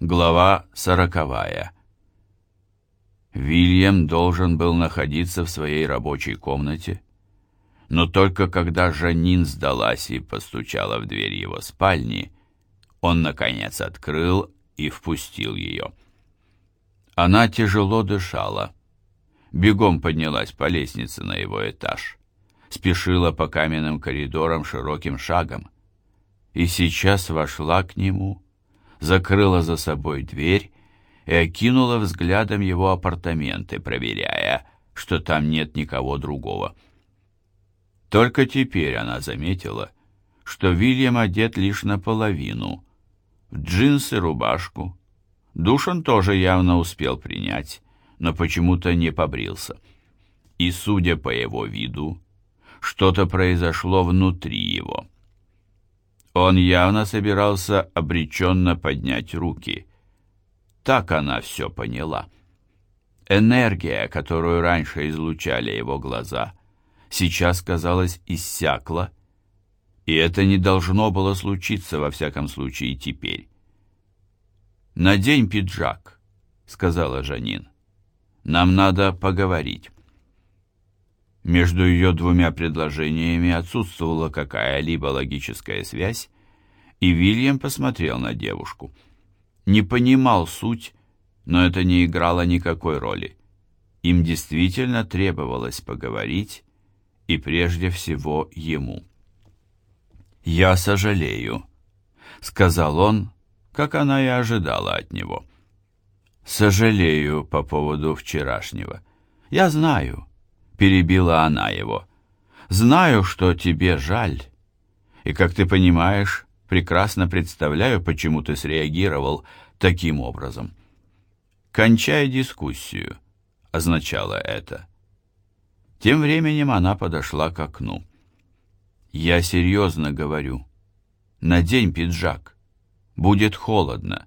Глава сороковая. Вильям должен был находиться в своей рабочей комнате, но только когда Жанин сдалась и постучала в дверь его спальни, он, наконец, открыл и впустил ее. Она тяжело дышала, бегом поднялась по лестнице на его этаж, спешила по каменным коридорам широким шагом и сейчас вошла к нему, закрыла за собой дверь и окинула взглядом его апартаменты, проверяя, что там нет никого другого. Только теперь она заметила, что Вильям одет лишь наполовину, в джинсы, рубашку. Душ он тоже явно успел принять, но почему-то не побрился. И, судя по его виду, что-то произошло внутри его. Он явно собирался обреченно поднять руки. Так она все поняла. Энергия, которую раньше излучали его глаза, сейчас, казалось, иссякла, и это не должно было случиться, во всяком случае, теперь. «Надень пиджак», — сказала Жанин. «Нам надо поговорить». Между ее двумя предложениями отсутствовала какая-либо логическая связь, и Вильям посмотрел на девушку. Не понимал суть, но это не играло никакой роли. Им действительно требовалось поговорить, и прежде всего ему. «Я сожалею», — сказал он, как она и ожидала от него. «Сожалею по поводу вчерашнего. Я знаю, перебила она его. «Знаю, что тебе жаль, и, как ты понимаешь, прекрасно представляю, почему ты среагировал таким образом». «Кончай дискуссию», — означало это. Тем временем она подошла к окну. «Я серьезно говорю. Надень пиджак. Будет холодно».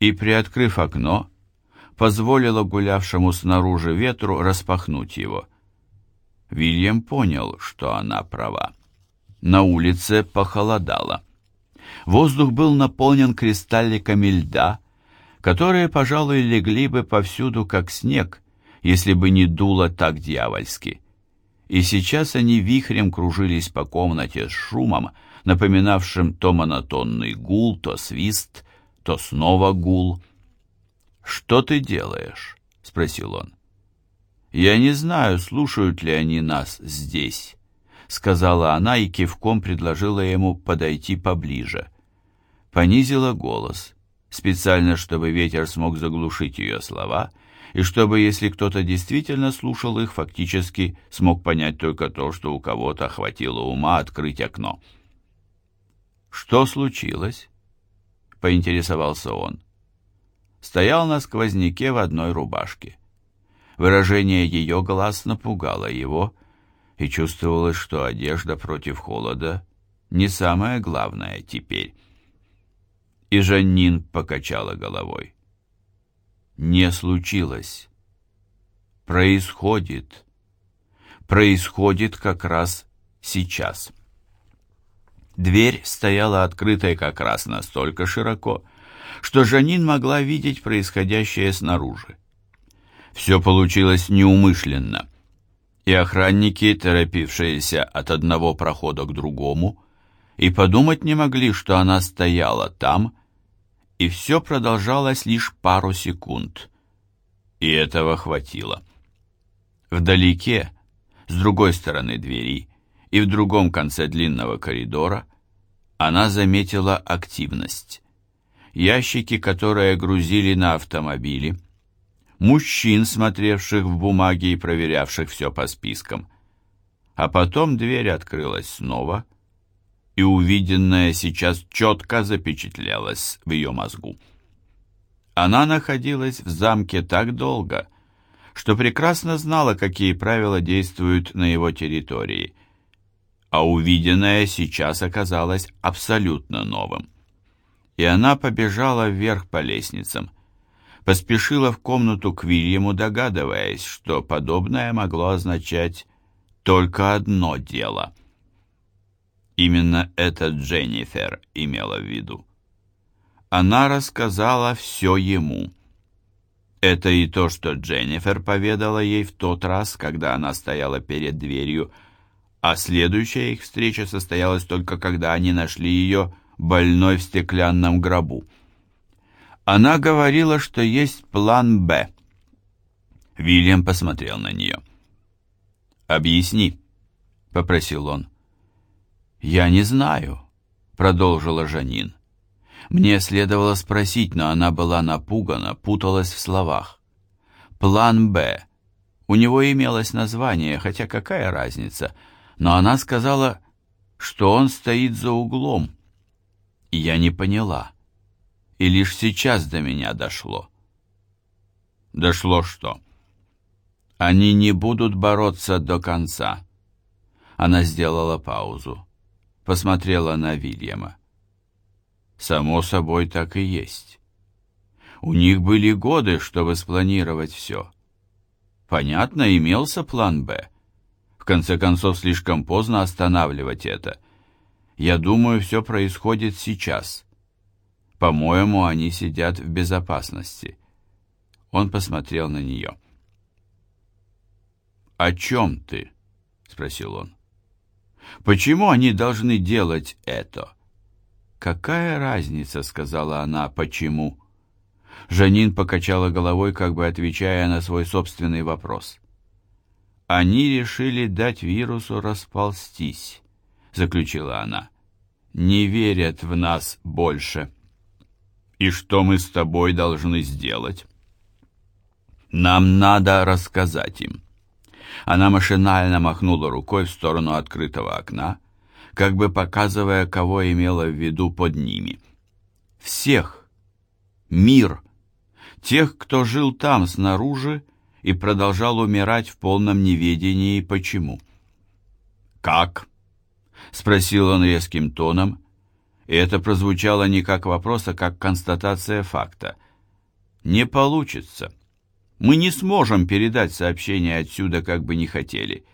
И, приоткрыв окно, позволила гулявшему снаружи ветру распахнуть его. Вильям понял, что она права. На улице похолодало. Воздух был наполнен кристалликами льда, которые, пожалуй, легли бы повсюду, как снег, если бы не дуло так дьявольски. И сейчас они вихрем кружились по комнате с шумом, напоминавшим то монотонный гул, то свист, то снова гул — «Что ты делаешь?» — спросил он. «Я не знаю, слушают ли они нас здесь», — сказала она и кивком предложила ему подойти поближе. Понизила голос, специально, чтобы ветер смог заглушить ее слова, и чтобы, если кто-то действительно слушал их, фактически смог понять только то, что у кого-то хватило ума открыть окно. «Что случилось?» — поинтересовался он стоял на сквозняке в одной рубашке. Выражение ее глаз напугало его, и чувствовалось, что одежда против холода не самое главное теперь. И Жаннин покачала головой. Не случилось. Происходит. Происходит как раз сейчас. Дверь стояла открытой как раз настолько широко, что Жанин могла видеть происходящее снаружи. Все получилось неумышленно, и охранники, торопившиеся от одного прохода к другому, и подумать не могли, что она стояла там, и все продолжалось лишь пару секунд. И этого хватило. Вдалеке, с другой стороны двери и в другом конце длинного коридора, она заметила активность ящики, которые грузили на автомобили, мужчин, смотревших в бумаги и проверявших все по спискам. А потом дверь открылась снова, и увиденное сейчас четко запечатлелось в ее мозгу. Она находилась в замке так долго, что прекрасно знала, какие правила действуют на его территории, а увиденное сейчас оказалось абсолютно новым и она побежала вверх по лестницам. Поспешила в комнату к Вильяму, догадываясь, что подобное могло означать только одно дело. Именно это Дженнифер имела в виду. она рассказала все ему. Это и то, что Дженнифер поведала ей в тот раз, когда она стояла перед дверью, а следующая их встреча состоялась только когда они нашли ее больной в стеклянном гробу. Она говорила, что есть план «Б». Вильям посмотрел на нее. «Объясни», — попросил он. «Я не знаю», — продолжила Жанин. Мне следовало спросить, но она была напугана, путалась в словах. «План Б». У него имелось название, хотя какая разница, но она сказала, что он стоит за углом. Я не поняла. И лишь сейчас до меня дошло. Дошло что? Они не будут бороться до конца. Она сделала паузу. Посмотрела на Вильяма. Само собой, так и есть. У них были годы, чтобы спланировать все. Понятно, имелся план «Б». В конце концов, слишком поздно останавливать это. Я думаю, все происходит сейчас. По-моему, они сидят в безопасности. Он посмотрел на нее. «О чем ты?» — спросил он. «Почему они должны делать это?» «Какая разница?» — сказала она. «Почему?» Жанин покачала головой, как бы отвечая на свой собственный вопрос. «Они решили дать вирусу расползтись», — заключила она. «Не верят в нас больше». «И что мы с тобой должны сделать?» «Нам надо рассказать им». Она машинально махнула рукой в сторону открытого окна, как бы показывая, кого имела в виду под ними. Всех. Мир. Тех, кто жил там, снаружи, и продолжал умирать в полном неведении почему. «Как?» — спросил он резким тоном, и это прозвучало не как вопрос, а как констатация факта. «Не получится. Мы не сможем передать сообщение отсюда, как бы не хотели».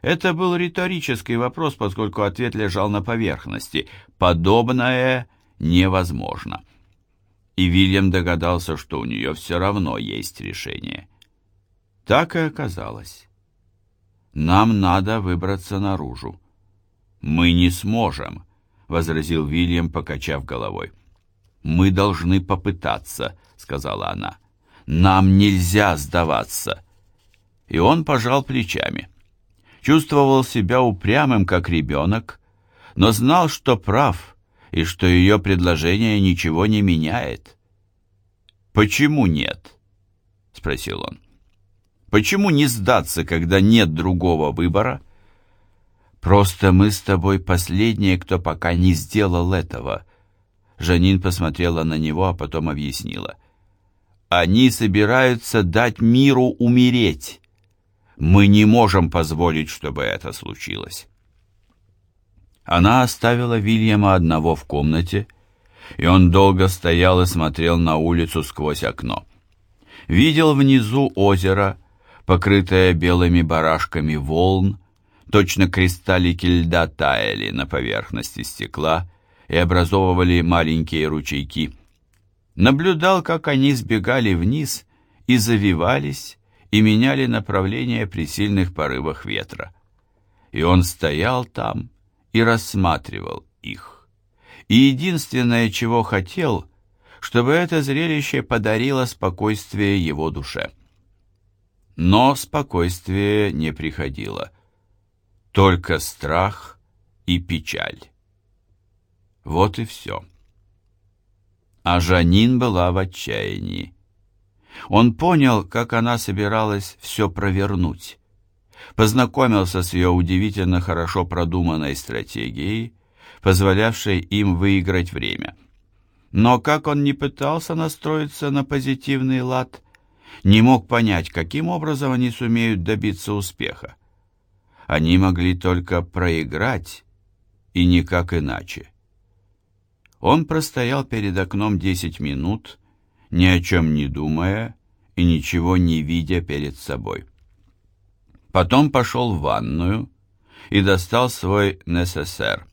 Это был риторический вопрос, поскольку ответ лежал на поверхности. Подобное невозможно. И Вильям догадался, что у нее все равно есть решение. Так и оказалось. Нам надо выбраться наружу. Мы не сможем, возразил Вильям, покачав головой. Мы должны попытаться, сказала она. Нам нельзя сдаваться. И он пожал плечами чувствовал себя упрямым, как ребенок, но знал, что прав и что ее предложение ничего не меняет. «Почему нет?» — спросил он. «Почему не сдаться, когда нет другого выбора?» «Просто мы с тобой последние, кто пока не сделал этого». Жанин посмотрела на него, а потом объяснила. «Они собираются дать миру умереть». Мы не можем позволить, чтобы это случилось. Она оставила Вильяма одного в комнате, и он долго стоял и смотрел на улицу сквозь окно. Видел внизу озеро, покрытое белыми барашками волн, точно кристаллики льда таяли на поверхности стекла и образовывали маленькие ручейки. Наблюдал, как они сбегали вниз и завивались, и меняли направление при сильных порывах ветра. И он стоял там и рассматривал их. И единственное, чего хотел, чтобы это зрелище подарило спокойствие его душе. Но спокойствие не приходило. Только страх и печаль. Вот и все. А Жанин была в отчаянии. Он понял, как она собиралась все провернуть. Познакомился с ее удивительно хорошо продуманной стратегией, позволявшей им выиграть время. Но как он не пытался настроиться на позитивный лад, не мог понять, каким образом они сумеют добиться успеха. Они могли только проиграть, и никак иначе. Он простоял перед окном десять минут, ни о чем не думая и ничего не видя перед собой. Потом пошел в ванную и достал свой НССР.